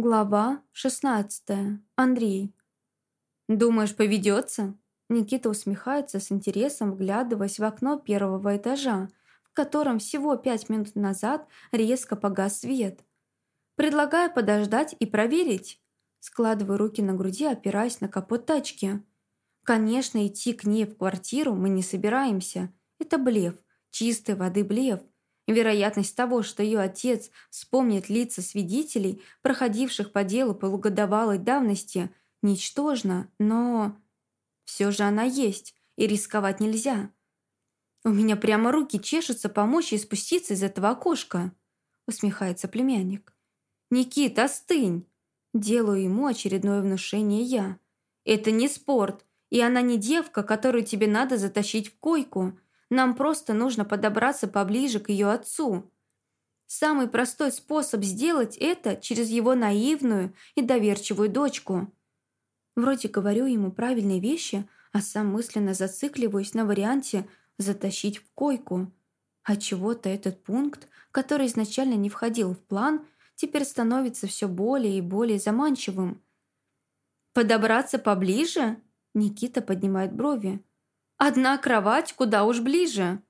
Глава 16. Андрей. «Думаешь, поведется?» Никита усмехается с интересом, вглядываясь в окно первого этажа, в котором всего пять минут назад резко погас свет. «Предлагаю подождать и проверить». Складываю руки на груди, опираясь на капот тачки. Конечно, идти к ней в квартиру мы не собираемся. Это блеф, чистой воды блеф. Вероятность того, что ее отец вспомнит лица свидетелей, проходивших по делу полугодовалой давности, ничтожна, но... Все же она есть, и рисковать нельзя. «У меня прямо руки чешутся помочь ей спуститься из этого окошка», усмехается племянник. «Никит, остынь!» Делаю ему очередное внушение я. «Это не спорт, и она не девка, которую тебе надо затащить в койку. Нам просто нужно подобраться поближе к ее отцу. Самый простой способ сделать это через его наивную и доверчивую дочку. Вроде говорю ему правильные вещи, а сам мысленно зацикливаюсь на варианте «затащить в койку». А чего-то этот пункт, который изначально не входил в план, теперь становится все более и более заманчивым. «Подобраться поближе?» Никита поднимает брови. Одна кровать куда уж ближе.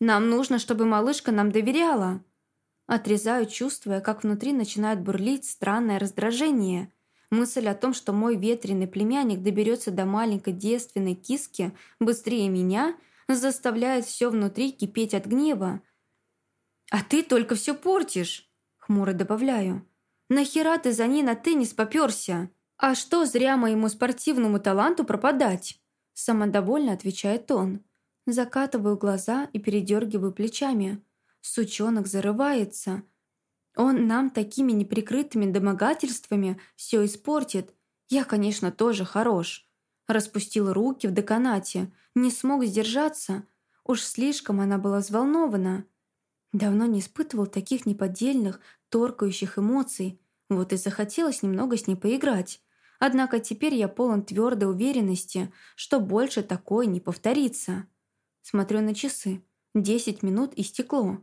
Нам нужно, чтобы малышка нам доверяла. Отрезаю, чувствуя, как внутри начинает бурлить странное раздражение. Мысль о том, что мой ветреный племянник доберется до маленькой девственной киски быстрее меня, заставляет все внутри кипеть от гнева. «А ты только все портишь!» — хмуро добавляю. «Нахера ты за ней на теннис попёрся? А что зря моему спортивному таланту пропадать?» Самодовольно отвечает он. Закатываю глаза и передергиваю плечами. Сучонок зарывается. Он нам такими неприкрытыми домогательствами все испортит. Я, конечно, тоже хорош. Распустил руки в деканате. Не смог сдержаться. Уж слишком она была взволнована. Давно не испытывал таких неподдельных, торкающих эмоций. Вот и захотелось немного с ней поиграть. Однако теперь я полон твердой уверенности, что больше такое не повторится. Смотрю на часы. Десять минут истекло.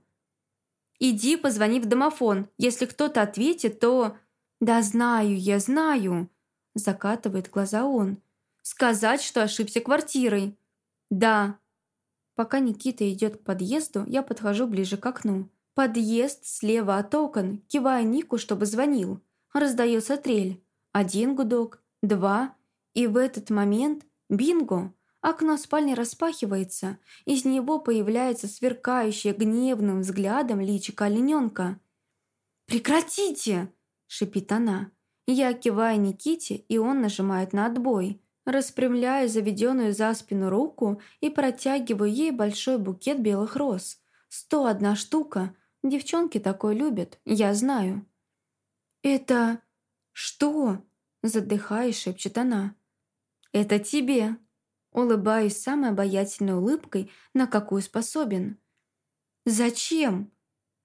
«Иди, позвони в домофон. Если кто-то ответит, то...» «Да знаю, я знаю!» Закатывает глаза он. «Сказать, что ошибся квартирой?» «Да». Пока Никита идет к подъезду, я подхожу ближе к окну. Подъезд слева от окон, кивая Нику, чтобы звонил. Раздается трель. Один гудок, два, и в этот момент бинго! Окно спальни распахивается, из него появляется сверкающее гневным взглядом личико олененка. «Прекратите!» – шипит она. Я киваю Никите, и он нажимает на отбой. Распрямляю заведенную за спину руку и протягиваю ей большой букет белых роз. Сто одна штука. Девчонки такое любят, я знаю. «Это...» «Что?» – задыхаясь, шепчет она. «Это тебе!» Улыбаюсь самой обаятельной улыбкой, на какую способен. «Зачем?»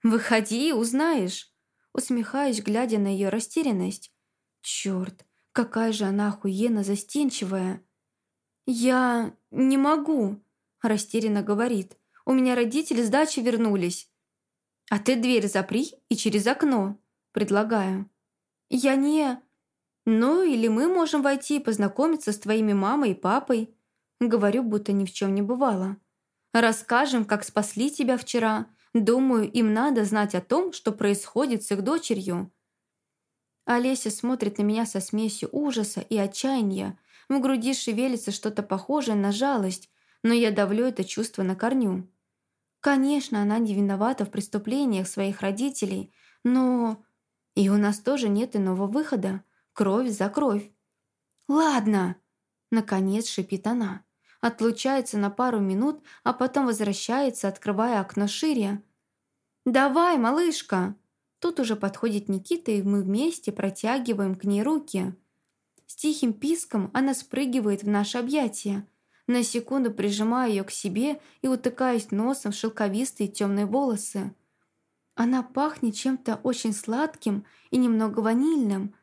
«Выходи и узнаешь!» Усмехаюсь, глядя на ее растерянность. «Черт, какая же она охуенно застенчивая!» «Я не могу!» Растерянно говорит. «У меня родители с дачи вернулись!» «А ты дверь запри и через окно!» Предлагаю. «Я не...» «Ну, или мы можем войти и познакомиться с твоими мамой и папой». Говорю, будто ни в чем не бывало. «Расскажем, как спасли тебя вчера. Думаю, им надо знать о том, что происходит с их дочерью». Олеся смотрит на меня со смесью ужаса и отчаяния. В груди шевелится что-то похожее на жалость, но я давлю это чувство на корню. Конечно, она не виновата в преступлениях своих родителей, но... И у нас тоже нет иного выхода. Кровь за кровь. «Ладно!» Наконец шипит она. Отлучается на пару минут, а потом возвращается, открывая окно шире. «Давай, малышка!» Тут уже подходит Никита, и мы вместе протягиваем к ней руки. С тихим писком она спрыгивает в наше объятие. На секунду прижимаю ее к себе и утыкаюсь носом в шелковистые темные волосы. Она пахнет чем-то очень сладким и немного ванильным.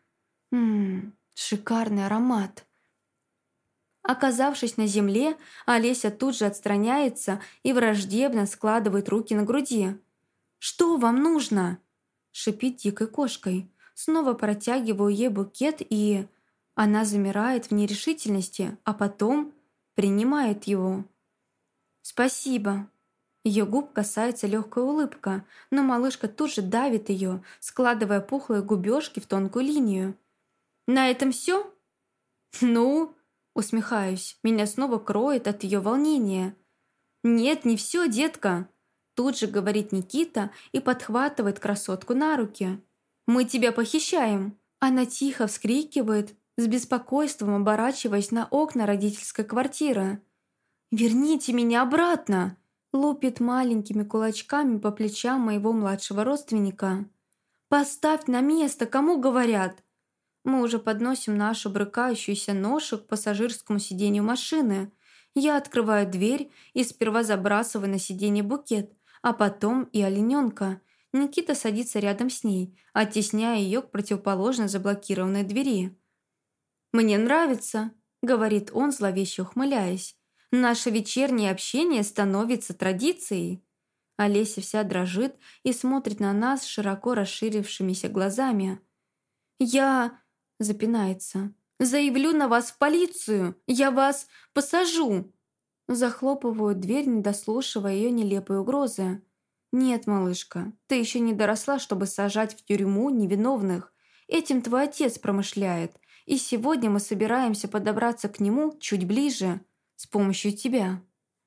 Ммм, шикарный аромат. Оказавшись на земле, Олеся тут же отстраняется и враждебно складывает руки на груди. «Что вам нужно?» Шипит дикой кошкой. Снова протягиваю ей букет и... Она замирает в нерешительности, а потом принимает его. «Спасибо». Ее губ касается легкая улыбка, но малышка тут же давит ее, складывая пухлые губежки в тонкую линию. «На этом все?» «Ну?» Усмехаюсь, меня снова кроет от ее волнения. «Нет, не все, детка!» Тут же говорит Никита и подхватывает красотку на руки. «Мы тебя похищаем!» Она тихо вскрикивает, с беспокойством оборачиваясь на окна родительской квартиры. «Верните меня обратно!» Лупит маленькими кулачками по плечам моего младшего родственника. «Поставь на место, кому говорят!» Мы уже подносим нашу брыкающуюся ношу к пассажирскому сиденью машины. Я открываю дверь и сперва забрасываю на сиденье букет, а потом и олененка. Никита садится рядом с ней, оттесняя ее к противоположной заблокированной двери. «Мне нравится», — говорит он, зловеще ухмыляясь. «Наше вечернее общение становится традицией». Олеся вся дрожит и смотрит на нас широко расширившимися глазами. «Я...» — запинается. «Заявлю на вас в полицию! Я вас посажу!» Захлопываю дверь, не дослушивая ее нелепые угрозы. «Нет, малышка, ты еще не доросла, чтобы сажать в тюрьму невиновных. Этим твой отец промышляет, и сегодня мы собираемся подобраться к нему чуть ближе, с помощью тебя».